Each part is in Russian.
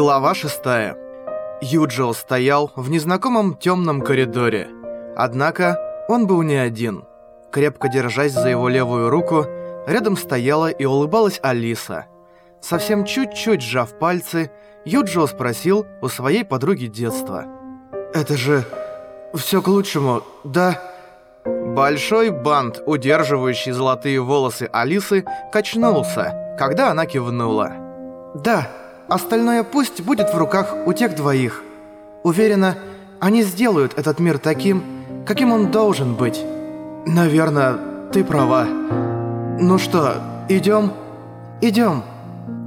Глава 6. Юджио стоял в незнакомом темном коридоре. Однако он был не один. Крепко держась за его левую руку, рядом стояла и улыбалась Алиса. Совсем чуть-чуть сжав пальцы, Юджио спросил у своей подруги детства. «Это же все к лучшему, да?» Большой бант, удерживающий золотые волосы Алисы, качнулся, когда она кивнула. «Да, остальное пусть будет в руках у тех двоих. Уверена, они сделают этот мир таким, каким он должен быть. Наверное, ты права. Ну что, идем? Идем».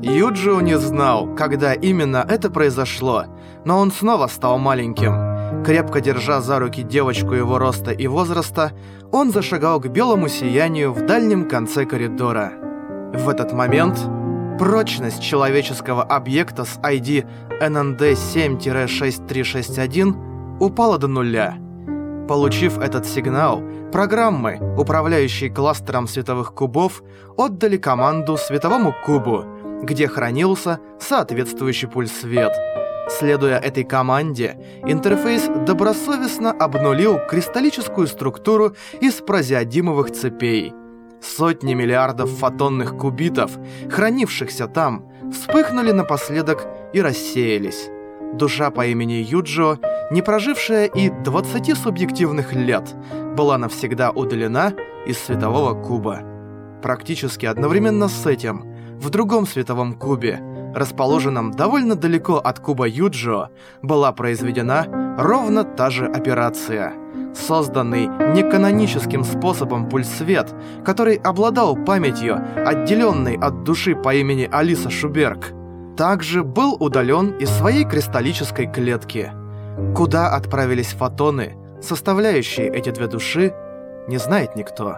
Юджио не знал, когда именно это произошло, но он снова стал маленьким. Крепко держа за руки девочку его роста и возраста, он зашагал к белому сиянию в дальнем конце коридора. В этот момент прочность человеческого объекта с ID NND7-6361 упала до нуля. Получив этот сигнал, программы, управляющие кластером световых кубов, отдали команду световому кубу, где хранился соответствующий пульс свет – Следуя этой команде, интерфейс добросовестно обнулил кристаллическую структуру из прозиодимовых цепей. Сотни миллиардов фотонных кубитов, хранившихся там, вспыхнули напоследок и рассеялись. Душа по имени Юджо, не прожившая и 20 субъективных лет, была навсегда удалена из светового куба. Практически одновременно с этим, в другом световом кубе, расположенном довольно далеко от куба Юджио, была произведена ровно та же операция. Созданный неканоническим способом пульс-свет, который обладал памятью, отделенной от души по имени Алиса Шуберг, также был удален из своей кристаллической клетки. Куда отправились фотоны, составляющие эти две души, не знает никто.